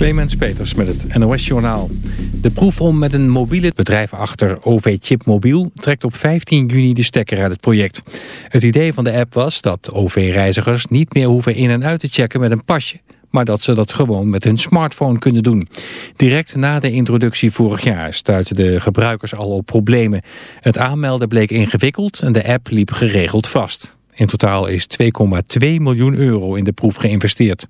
Clemens Peters met het NOS Journaal. De proef om met een mobiele bedrijf achter OV-Chip Mobiel... trekt op 15 juni de stekker uit het project. Het idee van de app was dat OV-reizigers niet meer hoeven in en uit te checken met een pasje... maar dat ze dat gewoon met hun smartphone kunnen doen. Direct na de introductie vorig jaar stuiten de gebruikers al op problemen. Het aanmelden bleek ingewikkeld en de app liep geregeld vast. In totaal is 2,2 miljoen euro in de proef geïnvesteerd.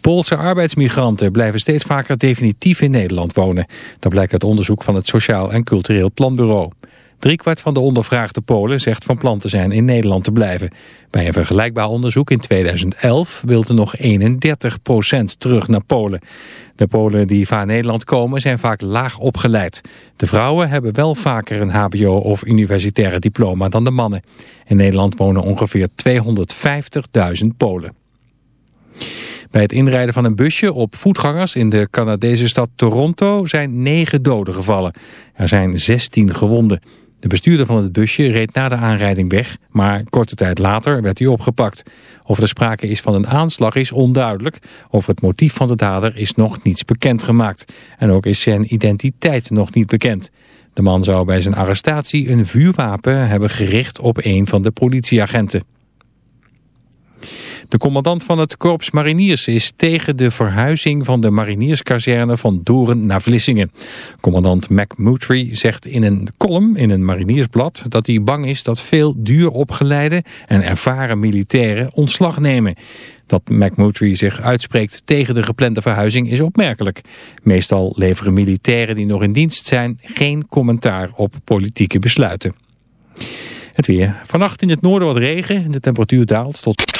Poolse arbeidsmigranten blijven steeds vaker definitief in Nederland wonen. Dat blijkt uit onderzoek van het Sociaal en Cultureel Planbureau. Driekwart van de ondervraagde Polen zegt van plan te zijn in Nederland te blijven. Bij een vergelijkbaar onderzoek in 2011 wilde nog 31% terug naar Polen. De Polen die van Nederland komen zijn vaak laag opgeleid. De vrouwen hebben wel vaker een hbo of universitaire diploma dan de mannen. In Nederland wonen ongeveer 250.000 Polen. Bij het inrijden van een busje op voetgangers in de Canadese stad Toronto zijn negen doden gevallen. Er zijn 16 gewonden. De bestuurder van het busje reed na de aanrijding weg, maar korte tijd later werd hij opgepakt. Of er sprake is van een aanslag is onduidelijk. Over het motief van de dader is nog niets bekendgemaakt. En ook is zijn identiteit nog niet bekend. De man zou bij zijn arrestatie een vuurwapen hebben gericht op een van de politieagenten. De commandant van het Korps Mariniers is tegen de verhuizing van de marinierskazerne van Doren naar Vlissingen. Commandant Mac Mutry zegt in een column in een mariniersblad dat hij bang is dat veel duur opgeleide en ervaren militairen ontslag nemen. Dat McMurtry zich uitspreekt tegen de geplande verhuizing is opmerkelijk. Meestal leveren militairen die nog in dienst zijn geen commentaar op politieke besluiten. Het weer. Vannacht in het noorden wat regen. De temperatuur daalt tot...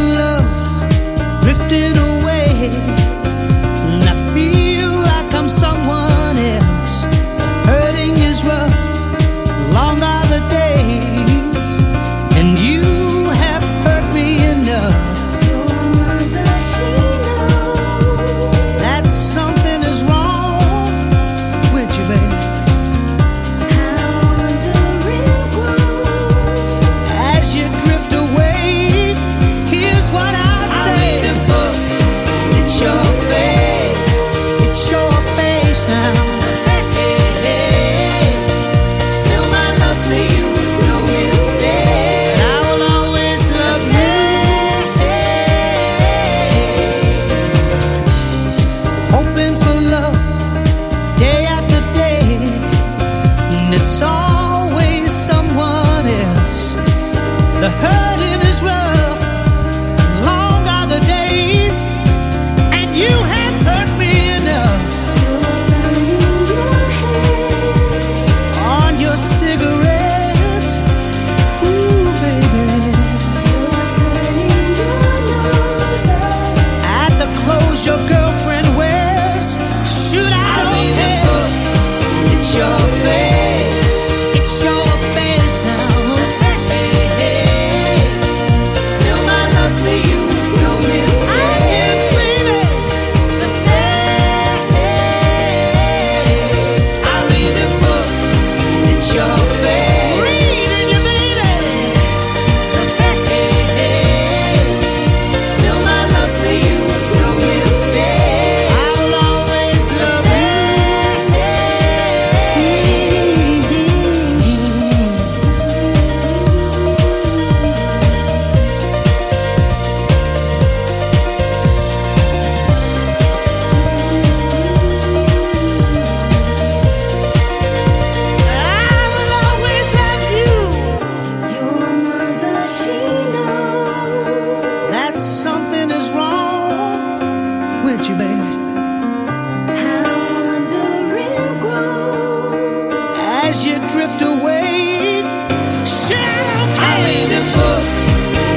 waiting for.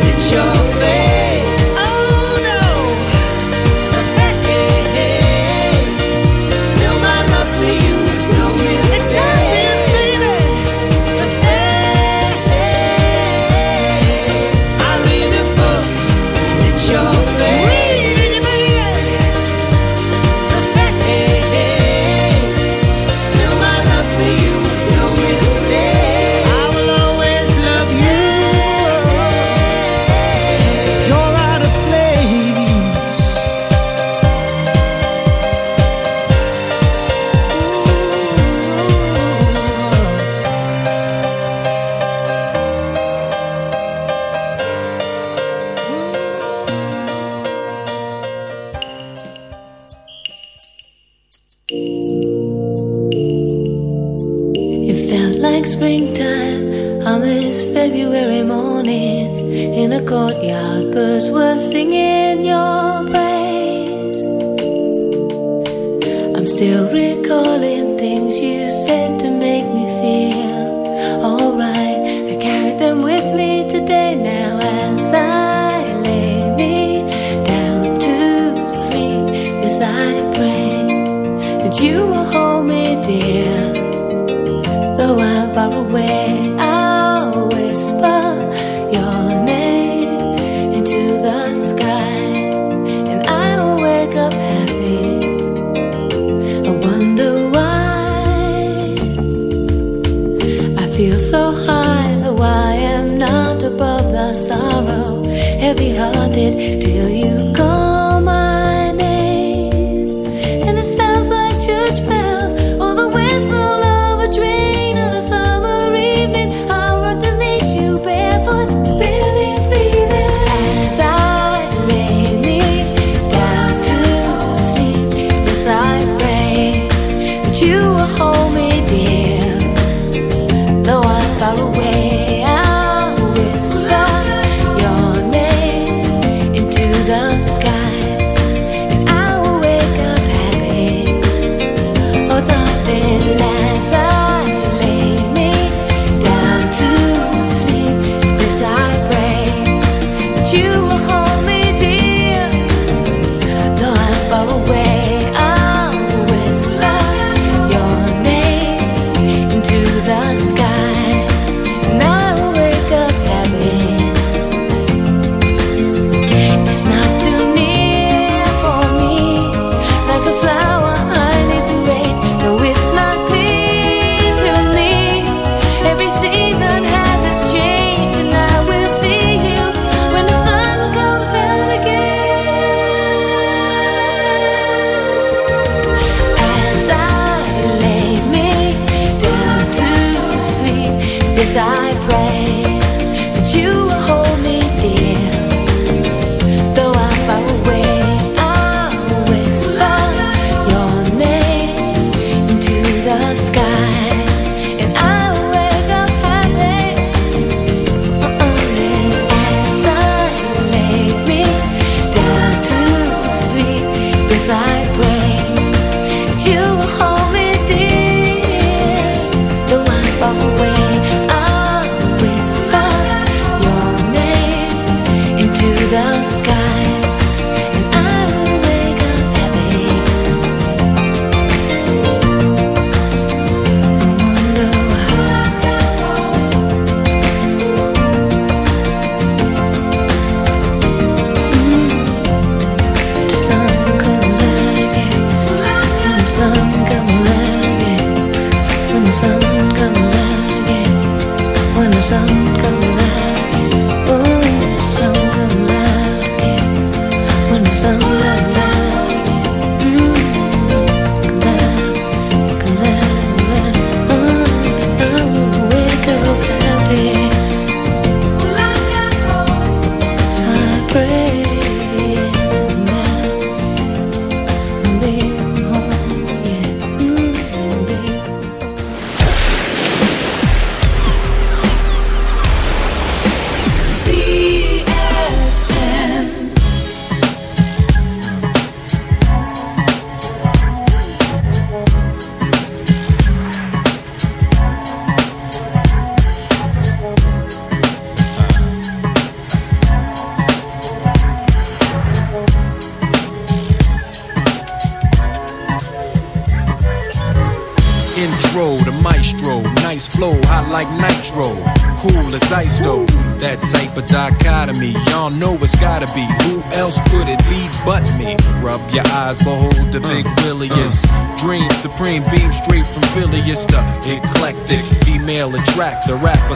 It's your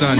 Sun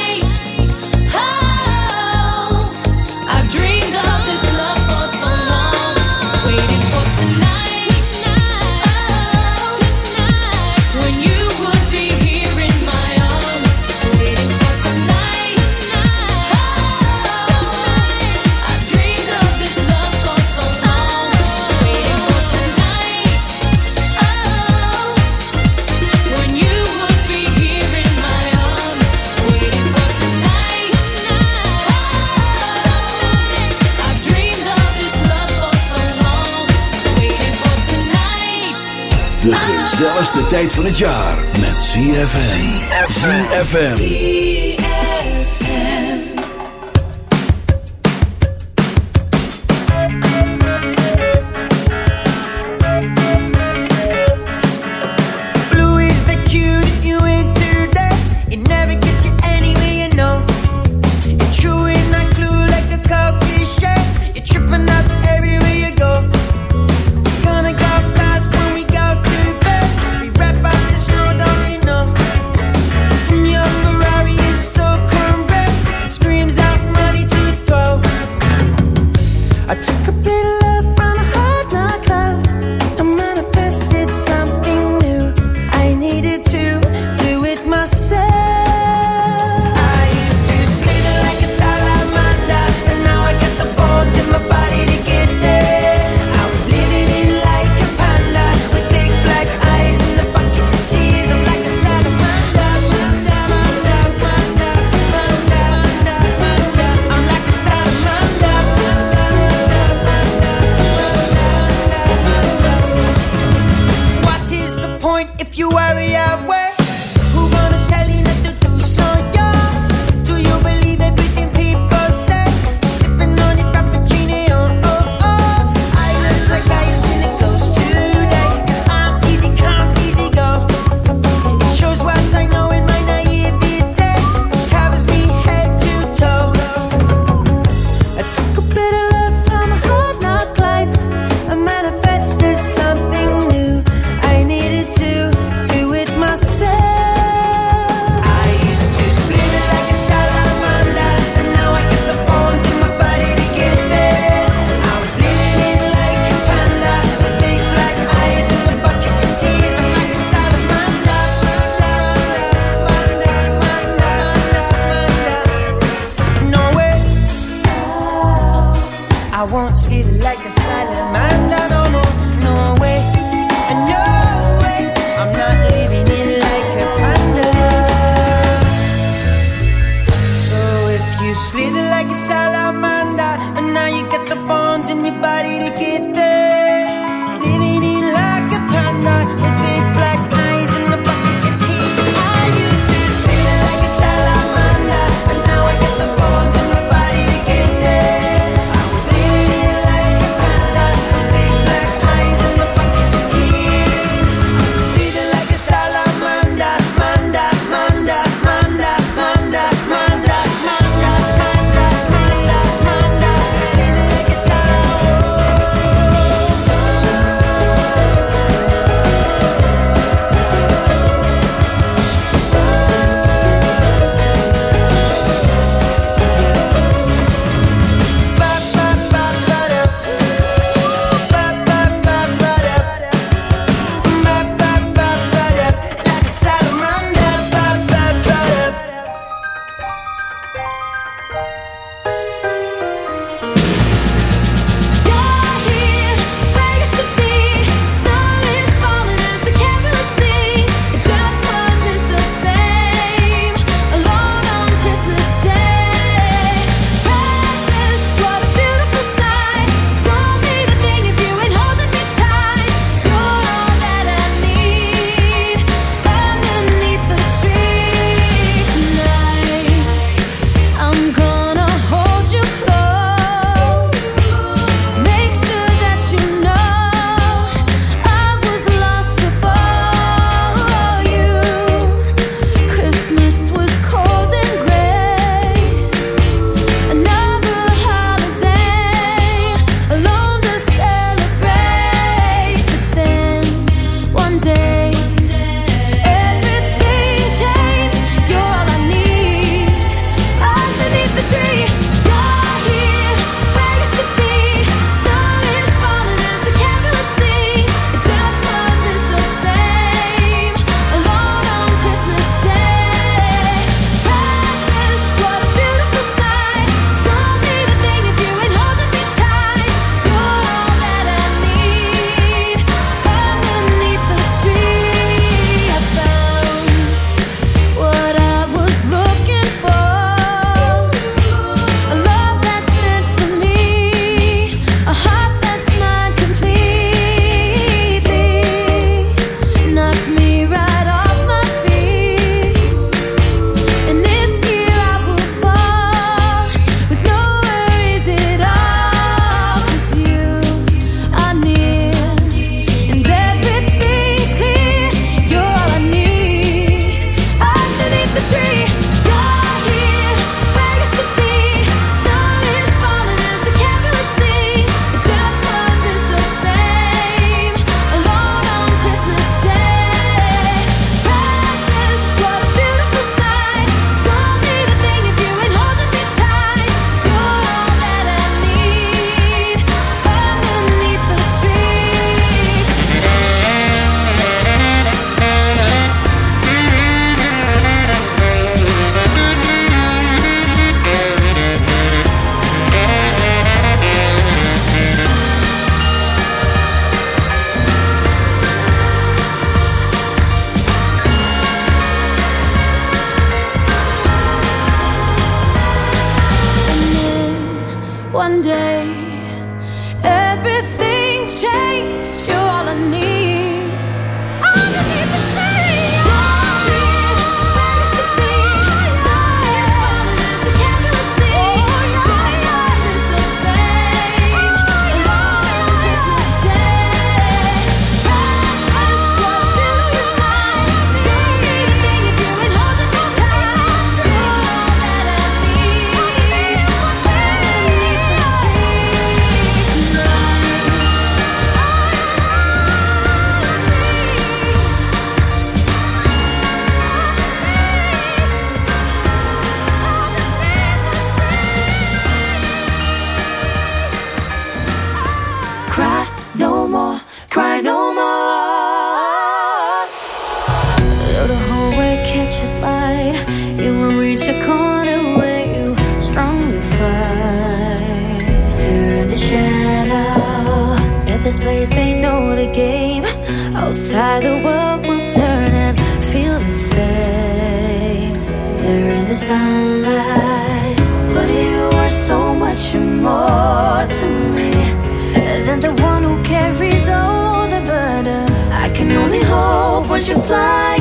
gezelligste tijd van het jaar met CFM.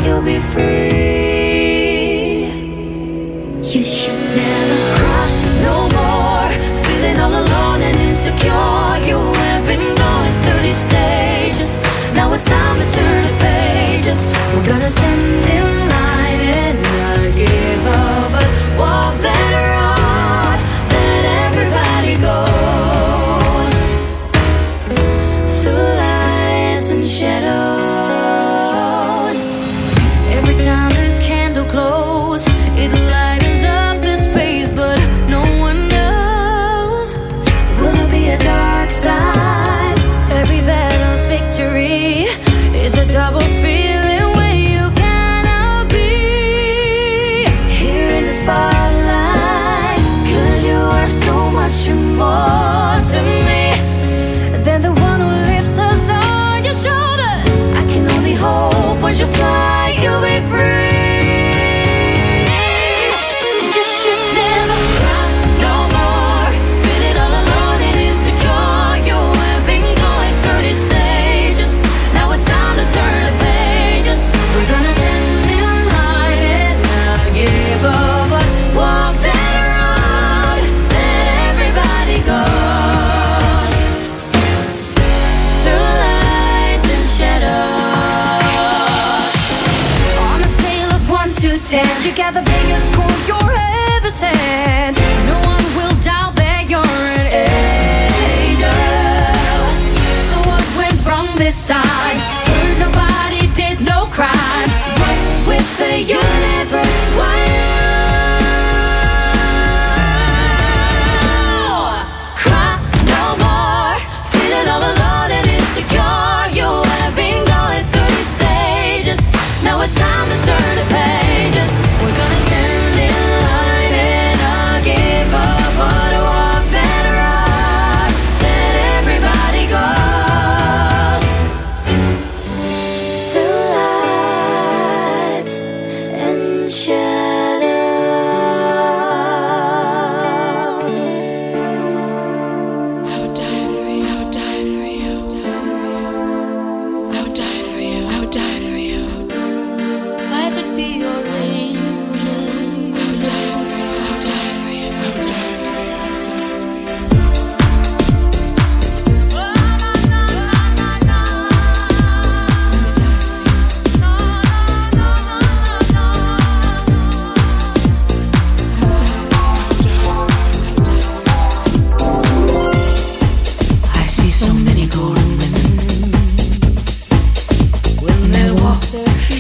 you'll be free. You should never cry no more. Feeling all alone and insecure. You have been going 30 stages. Now it's time to turn the pages. We're gonna send it.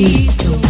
Cachito.